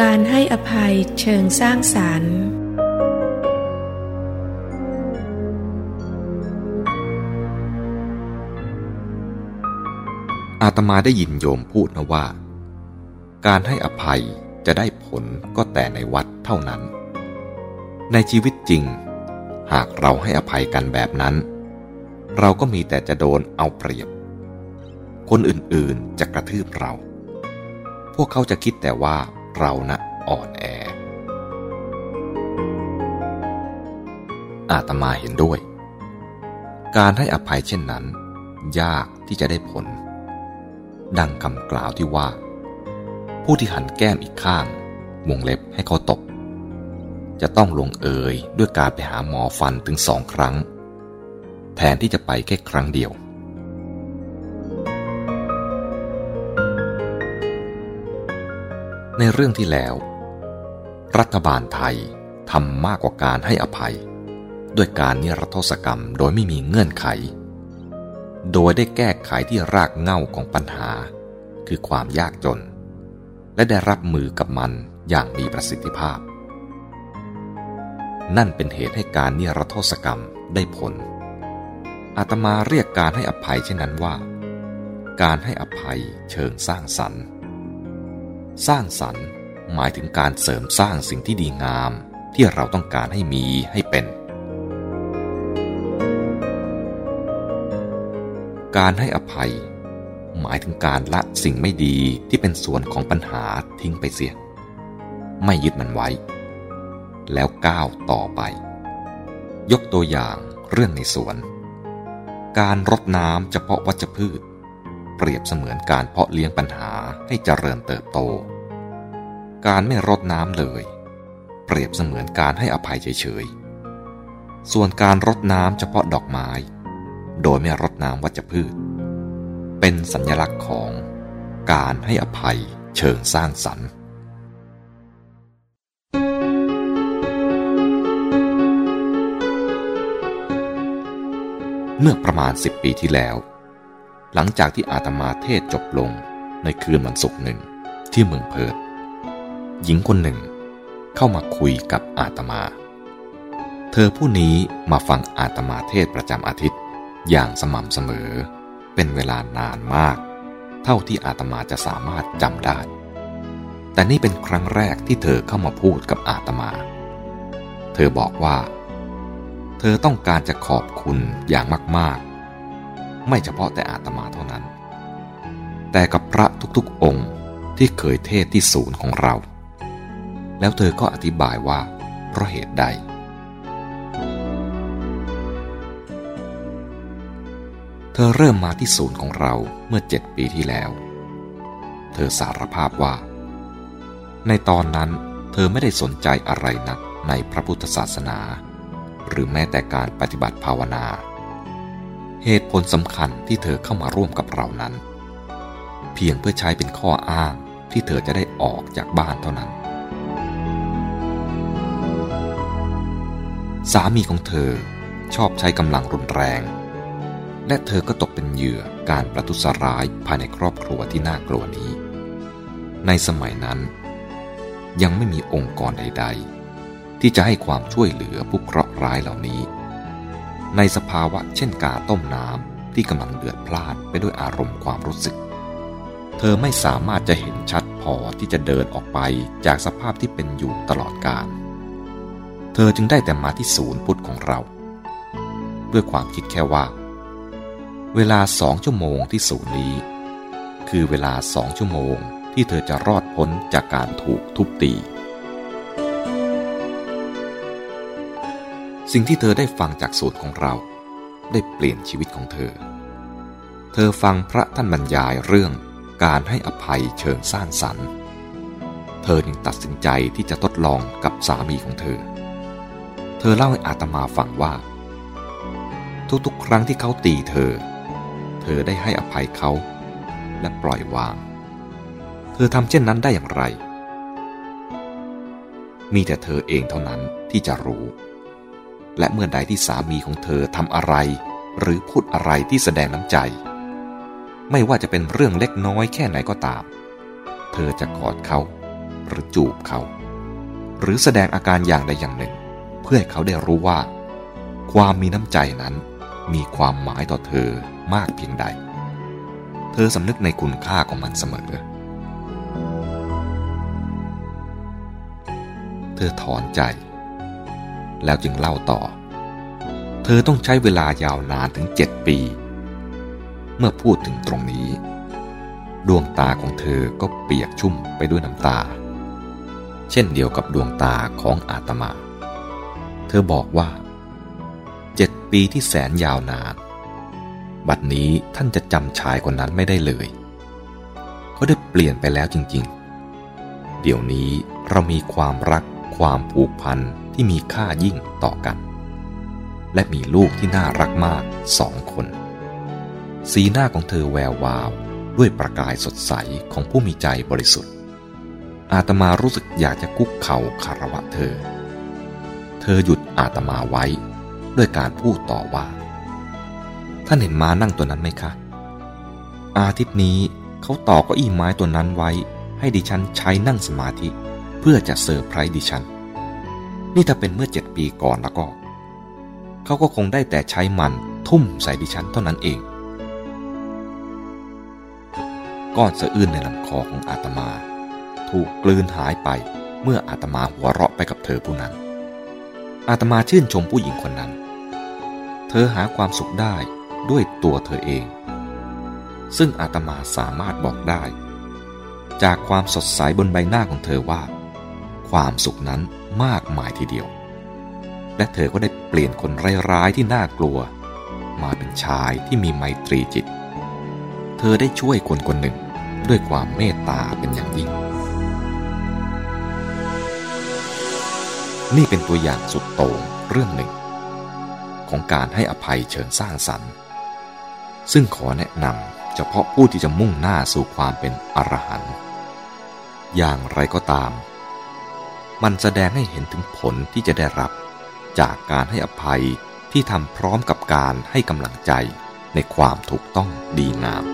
การให้อภัยเชิงสร้างสรรค์ อาตมาได้ยินโยมพูดนะว่า การให้อภัยจะได้ผลก็แต่ในวัดเท่านั้น ในชีวิตจริง หากเราให้อภัยกันแบบนั้น เราก็มีแต่จะโดนเอาเปรียบ คนอื่นๆจะกระทืบเรา พวกเขาจะคิดแต่ว่า เรานะอ่อนแอ อาตมาเห็นด้วย การให้อภัยเช่นนั้น ยากที่จะได้ผล ดังคำกล่าวที่ว่า ผู้ที่หันแก้มอีกข้างวงเล็บให้เขาตก จะต้องลงเอยด้วยการไปหาหมอฟันถึงสองครั้ง แทนที่จะไปแค่ครั้งเดียว ในเรื่องที่แล้ว รัฐบาลไทยทำมากกว่าการให้อภัย ด้วยการนิรโทษกรรมโดยไม่มีเงื่อนไข โดยได้แก้ไขที่รากเหง้าของปัญหา คือความยากจน และได้รับมือกับมันอย่างมีประสิทธิภาพ นั่นเป็นเหตุให้การนิรโทษกรรมได้ผล อาตมาเรียกการให้อภัยเช่นนั้นว่า การให้อภัยเชิงสร้างสรรค์ สร้างสรรค์ หมายถึงการเสริมสร้างสิ่งที่ดีงามที่เราต้องการให้มีให้เป็น การให้อภัย หมายถึงการละสิ่งไม่ดีที่เป็นส่วนของปัญหาทิ้งไปเสีย ไม่ยึดมันไว้ แล้วก้าวต่อไป ยกตัวอย่างเรื่องในสวน การรดน้ำเฉพาะวัชพืช ปรียบเสมือนการเพาะเลี้ยงปัญหาให้เจริญเติบโต การไม่รดน้ำเลย เปรียบเสมือนการให้อภัยเฉยๆ ส่วนการรดน้ำเฉพาะดอกไม้ โดยไม่รดน้ำวัชพืช เป็นสัญลักษณ์ของการให้อภัยเชิงสร้างสรรค์เมื่อประมาณสิบปีที่แล้ว หลังจากที่อาตมาเทศจบลงในคืนวันศุกร์หนึ่งที่เมืองเพิร์ตหญิงคนหนึ่ง เข้ามาคุยกับอาตมา เธอผู้นี้มาฟังอาตมาเทศประจำอาทิตย์อย่างสม่ำเสมอ เป็นเวลานานมาก เท่าที่อาตมาจะสามารถจำได้ แต่นี่เป็นครั้งแรกที่เธอเข้ามาพูดกับอาตมา เธอบอกว่า เธอต้องการจะขอบคุณอย่างมากๆ ไม่เฉพาะแต่อาตมาเท่านั้น แต่กับพระทุกๆองค์ที่เคยเทศที่ศูนย์ของเรา แล้วเธอก็อธิบายว่า เพราะเหตุใด เธอเริ่มมาที่ศูนย์ของเราเมื่อเจ็ดปีที่แล้ว เธอสารภาพว่า ในตอนนั้นเธอไม่ได้สนใจอะไรนักในพระพุทธศาสนา หรือแม้แต่การปฏิบัติภาวนา เหตุผลสำคัญที่เธอเข้ามาร่วมกับเรานั้น เพียงเพื่อใช้เป็นข้ออ้างที่เธอจะได้ออกจากบ้านเท่านั้น สามีของเธอชอบใช้กำลังรุนแรง และเธอก็ตกเป็นเหยื่อการประทุษร้ายภายในครอบครัวที่น่ากลัวนี้ ในสมัยนั้น ยังไม่มีองค์กรใด ๆ ที่จะให้ความช่วยเหลือผู้เคราะห์ร้ายเหล่านี้ ในสภาวะเช่นกาต้มน้ำที่กำลังเดือดพล่านไปด้วยอารมณ์ความรู้สึก เธอไม่สามารถจะเห็นชัดพอที่จะเดินออกไปจากสภาพที่เป็นอยู่ตลอดกาลเธอจึงได้แต่มาที่ศูนย์พุทธของเรา ด้วยความคิดแค่ว่า เวลาสองชั่วโมงที่ศูนย์นี้ คือเวลาสองชั่วโมงที่เธอจะรอดพ้นจากการถูกทุบตี สิ่งที่เธอได้ฟังจากสูตรของเรา ได้เปลี่ยนชีวิตของเธอ เธอฟังพระท่านบรรยายเรื่องการให้อภัยเชิงสร้างสรรค์ เธอจึงตัดสินใจที่จะทดลองกับสามีของเธอ เธอเล่าให้อาตมาฟังว่า ทุกๆ ครั้งที่เขาตีเธอ เธอได้ให้อภัยเขา และปล่อยวาง เธอทำเช่นนั้นได้อย่างไร มีแต่เธอเองเท่านั้นที่จะรู้ และเมื่อใดที่สามีของเธอทำอะไร หรือพูดอะไรที่แสดงน้ำใจ ไม่ว่าจะเป็นเรื่องเล็กน้อยแค่ไหนก็ตาม เธอจะกอดเขา หรือจูบเขา หรือแสดงอาการอย่างใดอย่างหนึ่ง เพื่อให้เขาได้รู้ว่า ความมีน้ำใจนั้นมีความหมายต่อเธอมากเพียงใด เธอสำนึกในคุณค่าของมันเสมอ เธอถอนใจ แล้วจึงเล่าต่อ เธอต้องใช้เวลายาวนานถึงเจ็ดปี เมื่อพูดถึงตรงนี้ ดวงตาของเธอก็เปียกชุ่มไปด้วยน้ำตา เช่นเดียวกับดวงตาของอาตมา เธอบอกว่าเจ็ดปีที่แสนยาวนาน บัดนี้ท่านจะจำชายคนนั้นไม่ได้เลยเขาได้เปลี่ยนไปแล้วจริง ๆ เดี๋ยวนี้เรามีความรัก ความผูกพันที่มีค่ายิ่งต่อกัน และมีลูกที่น่ารักมากสองคน สีหน้าของเธอแวววาวด้วยประกายสดใสของผู้มีใจบริสุทธิ์ อาตมารู้สึกอยากจะกุกเข่าคารวะเธอ เธอหยุดอาตมาไว้ด้วยการพูดต่อว่า ท่านเห็นม้านั่งตัวนั้นไหมคะ อาทิตย์นี้เขาต่อก้าอี้ไม้ตัวนั้นไว้ ให้ดิฉันใช้นั่งสมาธิ เพื่อจะเซอร์ไพรส์ดิฉัน นี่ถ้าเป็นเมื่อเจ็ดปีก่อนแล้วก็ เขาก็คงได้แต่ใช้มันทุ่มใส่ดิฉันเท่านั้นเอง ก้อนสะอื้นในลำคอของอาตมา ถูกกลืนหายไปเมื่ออาตมาหัวเราะไปกับเธอผู้นั้น อาตมาชื่นชมผู้หญิงคนนั้น เธอหาความสุขได้ด้วยตัวเธอเอง ซึ่งอาตมาสามารถบอกได้ จากความสดใสบนใบหน้าของเธอว่า ความสุขนั้นมากมายทีเดียว และเธอก็ได้เปลี่ยนคนร้ายๆที่น่ากลัว มาเป็นชายที่มีไมตรีจิต เธอได้ช่วยคนคนหนึ่งด้วยความเมตตาเป็นอย่างยิ่ง นี่เป็นตัวอย่างสุดโต่งเรื่องหนึ่ง ของการให้อภัยเชิงสร้างสรรค์ ซึ่งขอแนะนำเฉพาะผู้ที่จะมุ่งหน้าสู่ความเป็นอรหันต์อย่างไรก็ตาม มันแสดงให้เห็นถึงผลที่จะได้รับ จากการให้อภัยที่ทำพร้อมกับการให้กำลังใจในความถูกต้องดีงาม